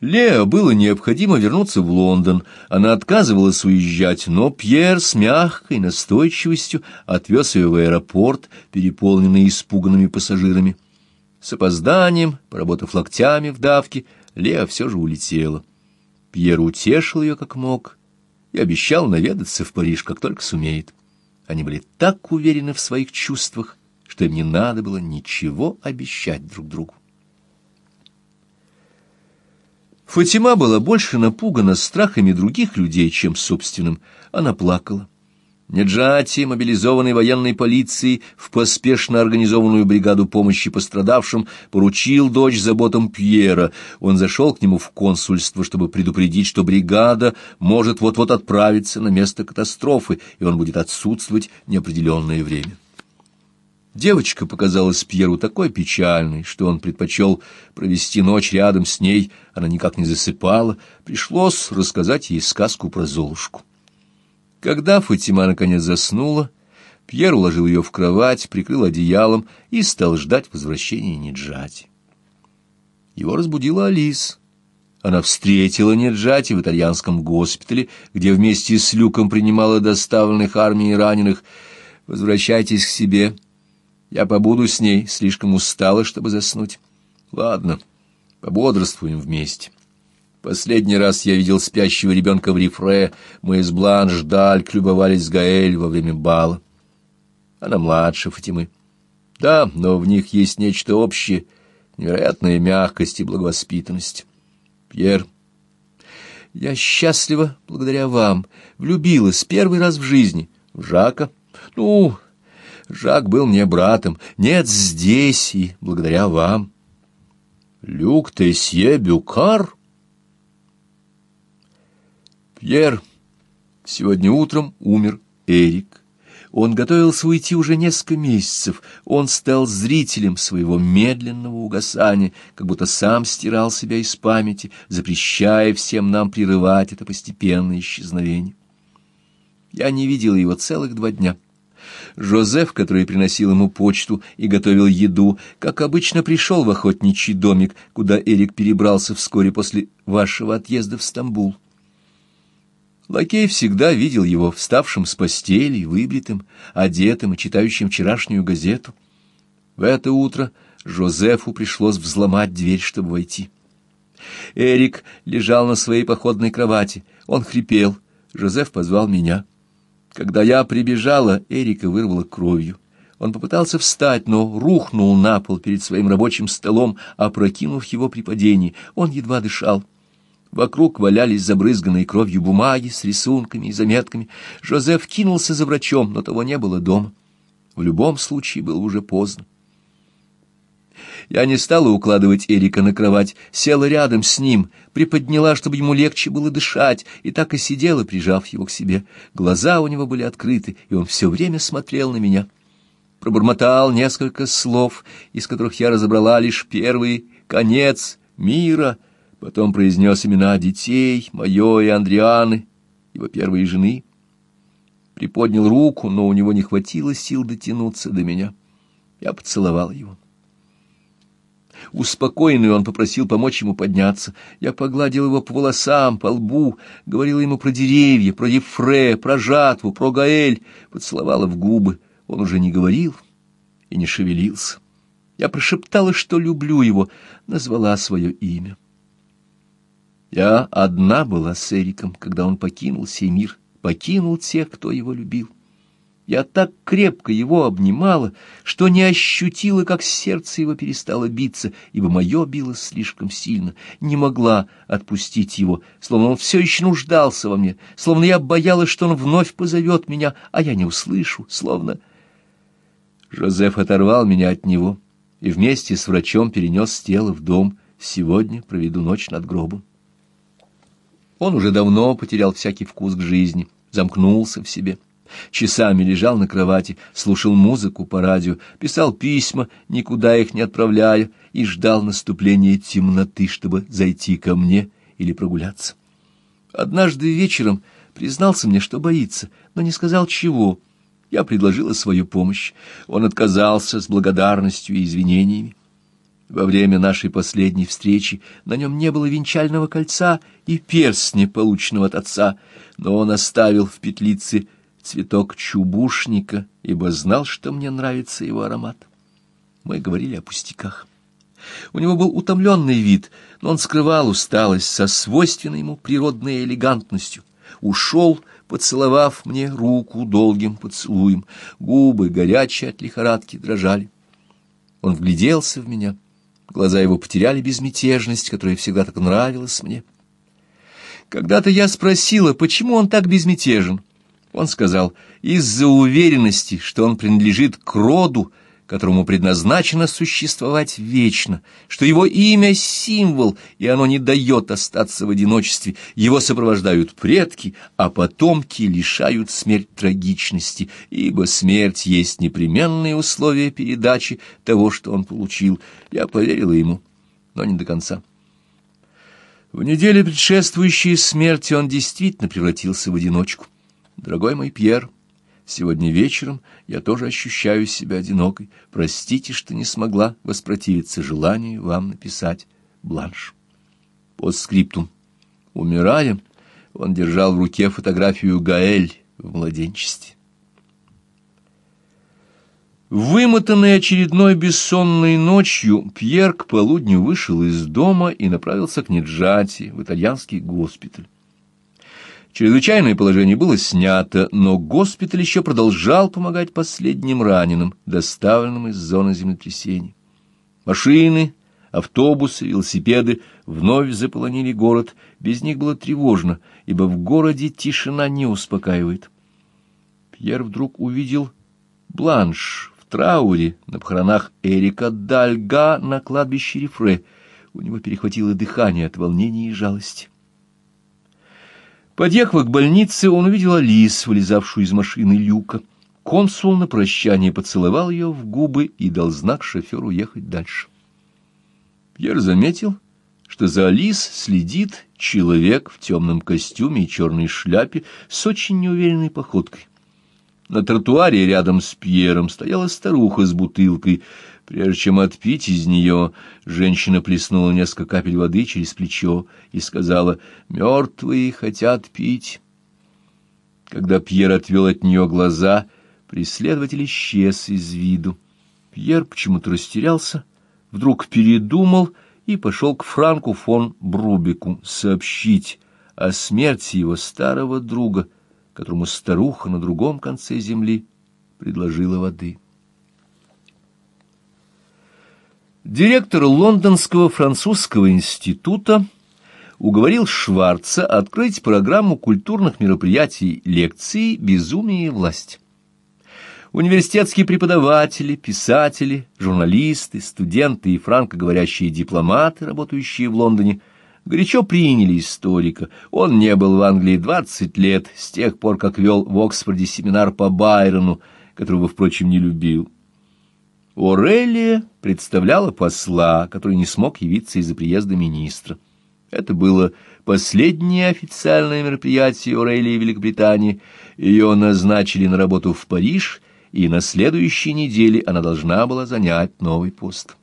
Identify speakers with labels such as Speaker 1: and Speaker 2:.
Speaker 1: Лео было необходимо вернуться в Лондон. Она отказывалась уезжать, но Пьер с мягкой настойчивостью отвез ее в аэропорт, переполненный испуганными пассажирами. С опозданием, поработав локтями в давке, Лео все же улетела. Пьер утешил ее как мог и обещал наведаться в Париж, как только сумеет. Они были так уверены в своих чувствах, что им не надо было ничего обещать друг другу. Фатима была больше напугана страхами других людей, чем собственным. Она плакала. Неджати, мобилизованный военной полицией в поспешно организованную бригаду помощи пострадавшим, поручил дочь заботам Пьера. Он зашел к нему в консульство, чтобы предупредить, что бригада может вот-вот отправиться на место катастрофы, и он будет отсутствовать неопределенное время. Девочка показалась Пьеру такой печальной, что он предпочел провести ночь рядом с ней, она никак не засыпала, пришлось рассказать ей сказку про Золушку. Когда Фатима наконец заснула, Пьер уложил ее в кровать, прикрыл одеялом и стал ждать возвращения Неджати. Его разбудила Алис. Она встретила Неджати в итальянском госпитале, где вместе с Люком принимала доставленных армией раненых. «Возвращайтесь к себе», я побуду с ней, слишком устала, чтобы заснуть. Ладно, пободрствуем вместе. Последний раз я видел спящего ребенка в рифре. Мы с Бланш Даль клюбовались с Гаэль во время бала. Она младше Фатимы. Да, но в них есть нечто общее, невероятная мягкость и благовоспитанность. Пьер, я счастлива благодаря вам, влюбилась первый раз в жизни. В Жака? Ну, Жак был мне братом. Нет, здесь и благодаря вам. Люк Тесье Бюкар? Пьер, сегодня утром умер Эрик. Он готовился уйти уже несколько месяцев. Он стал зрителем своего медленного угасания, как будто сам стирал себя из памяти, запрещая всем нам прерывать это постепенное исчезновение. Я не видел его целых два дня. Жозеф, который приносил ему почту и готовил еду, как обычно пришел в охотничий домик, куда Эрик перебрался вскоре после вашего отъезда в Стамбул. Лакей всегда видел его вставшим с постели, выбритым, одетым и читающим вчерашнюю газету. В это утро Жозефу пришлось взломать дверь, чтобы войти. Эрик лежал на своей походной кровати. Он хрипел. Жозеф позвал меня. Когда я прибежала, Эрика вырвала кровью. Он попытался встать, но рухнул на пол перед своим рабочим столом, опрокинув его при падении. Он едва дышал. Вокруг валялись забрызганные кровью бумаги с рисунками и заметками. Жозеф кинулся за врачом, но того не было дома. В любом случае было уже поздно. Я не стала укладывать Эрика на кровать, села рядом с ним, приподняла, чтобы ему легче было дышать, и так и сидела, прижав его к себе. Глаза у него были открыты, и он все время смотрел на меня. Пробормотал несколько слов, из которых я разобрала лишь первый «конец мира», потом произнес имена детей, мое и Андрианы, его первой жены. Приподнял руку, но у него не хватило сил дотянуться до меня. Я поцеловал его. Успокоенный он попросил помочь ему подняться. Я погладил его по волосам, по лбу, говорила ему про деревья, про Ефре, про жатву, про Гаэль, поцеловала в губы. Он уже не говорил и не шевелился. Я прошептала, что люблю его, назвала свое имя. Я одна была с Эриком, когда он покинул сей мир, покинул тех, кто его любил. Я так крепко его обнимала, что не ощутила, как сердце его перестало биться, ибо мое билось слишком сильно, не могла отпустить его, словно он все еще нуждался во мне, словно я боялась, что он вновь позовет меня, а я не услышу, словно... Жозеф оторвал меня от него и вместе с врачом перенес тело в дом. Сегодня проведу ночь над гробом. Он уже давно потерял всякий вкус к жизни, замкнулся в себе. Часами лежал на кровати, слушал музыку по радио, писал письма, никуда их не отправляя, и ждал наступления темноты, чтобы зайти ко мне или прогуляться. Однажды вечером признался мне, что боится, но не сказал чего. Я предложила свою помощь. Он отказался с благодарностью и извинениями. Во время нашей последней встречи на нем не было венчального кольца и перстня, полученного от отца, но он оставил в петлице цветок чубушника, ибо знал, что мне нравится его аромат. Мы говорили о пустяках. У него был утомленный вид, но он скрывал усталость со свойственной ему природной элегантностью. Ушел, поцеловав мне руку долгим поцелуем, губы горячие от лихорадки дрожали. Он вгляделся в меня — Глаза его потеряли безмятежность, которая всегда так нравилась мне. Когда-то я спросила, почему он так безмятежен. Он сказал, из-за уверенности, что он принадлежит к роду, которому предназначено существовать вечно, что его имя — символ, и оно не дает остаться в одиночестве, его сопровождают предки, а потомки лишают смерть трагичности, ибо смерть есть непременное условие передачи того, что он получил. Я поверила ему, но не до конца. В неделе, предшествующей смерти, он действительно превратился в одиночку. Дорогой мой Пьер, — Сегодня вечером я тоже ощущаю себя одинокой. Простите, что не смогла воспротивиться желанию вам написать. Бланш. По скриптум. Умирая, он держал в руке фотографию Гаэль в младенчестве. Вымотанный очередной бессонной ночью, Пьер к полудню вышел из дома и направился к Неджати, в итальянский госпиталь. Чрезвычайное положение было снято, но госпиталь еще продолжал помогать последним раненым, доставленным из зоны землетрясений. Машины, автобусы, велосипеды вновь заполонили город, без них было тревожно, ибо в городе тишина не успокаивает. Пьер вдруг увидел бланш в трауре на похоронах Эрика Дальга на кладбище Рифре. У него перехватило дыхание от волнения и жалости. Подъехав к больнице, он увидел Алис, вылезавшую из машины люка. Консул на прощание поцеловал ее в губы и дал знак шоферу ехать дальше. Пьер заметил, что за Алис следит человек в темном костюме и черной шляпе с очень неуверенной походкой. На тротуаре рядом с Пьером стояла старуха с бутылкой — Прежде чем отпить из нее, женщина плеснула несколько капель воды через плечо и сказала «Мертвые хотят пить». Когда Пьер отвел от нее глаза, преследователь исчез из виду. Пьер почему-то растерялся, вдруг передумал и пошел к Франку фон Брубику сообщить о смерти его старого друга, которому старуха на другом конце земли предложила воды. Директор Лондонского французского института уговорил Шварца открыть программу культурных мероприятий лекций «Безумие и власть». Университетские преподаватели, писатели, журналисты, студенты и франкоговорящие дипломаты, работающие в Лондоне, горячо приняли историка. Он не был в Англии двадцать лет, с тех пор, как вел в Оксфорде семинар по Байрону, которого, впрочем, не любил. Орелия представляла посла, который не смог явиться из-за приезда министра. Это было последнее официальное мероприятие Орелии Великобритании. Ее назначили на работу в Париж, и на следующей неделе она должна была занять новый пост.